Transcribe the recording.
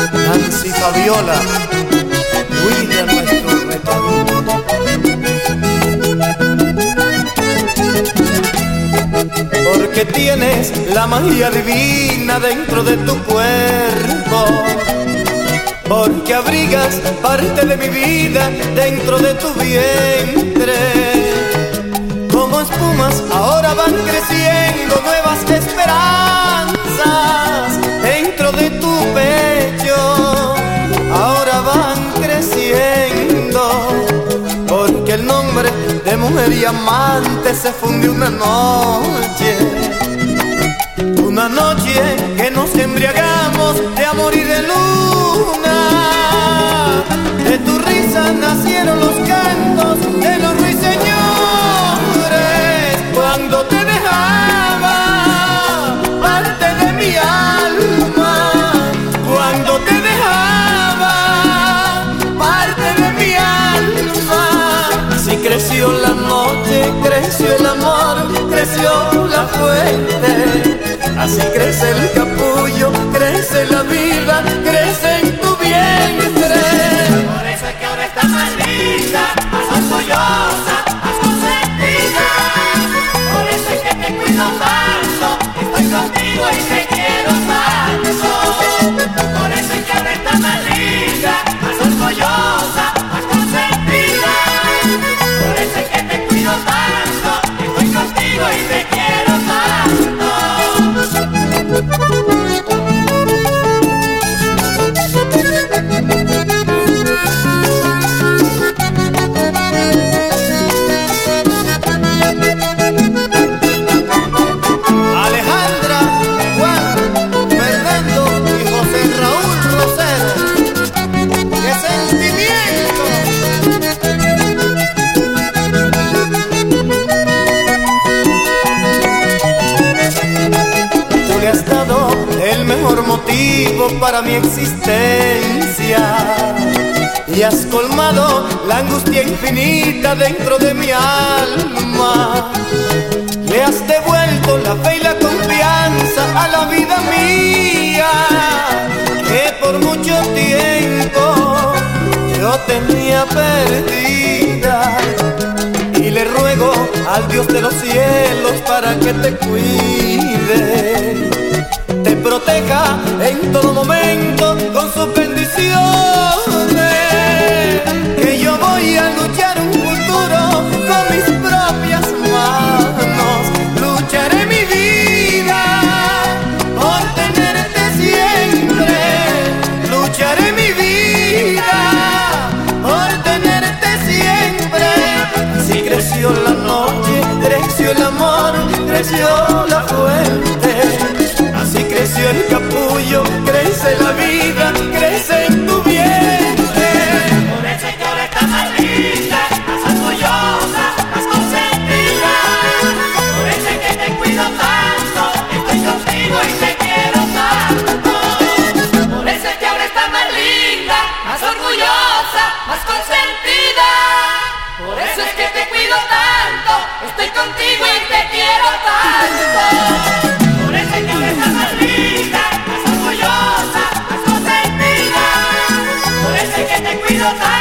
Si Fabiola cuida nuestro recadito. Porque tienes la magia divina dentro de tu cuerpo. Porque abrigas parte de mi vida dentro de tu vientre. Como espumas ahora van creciendo nuevas esperanzas de mujer y amante se fundió una noche. Una noche que nos embriagamos de amor y de luna. De tu risa nacieron los creció la fuente. Así crece el capullo, crece la vida, crece en tu vientre. Por eso es que ahora estás más linda, más orgullosa, más consentida. Por eso es que te cuido tanto, estoy contigo y te para mi existencia y has colmado la angustia infinita dentro de mi alma. Le has devuelto la fe y la confianza a la vida mía que por mucho tiempo yo tenía perdida. Y le ruego al Dios de los cielos para que te cuide, te proteja todo momento con sus bendiciones. Que yo voy a luchar un futuro con mis propias manos. Lucharé mi vida por tenerte siempre. Lucharé mi vida por tenerte siempre. Así creció la noche, creció el amor, creció es que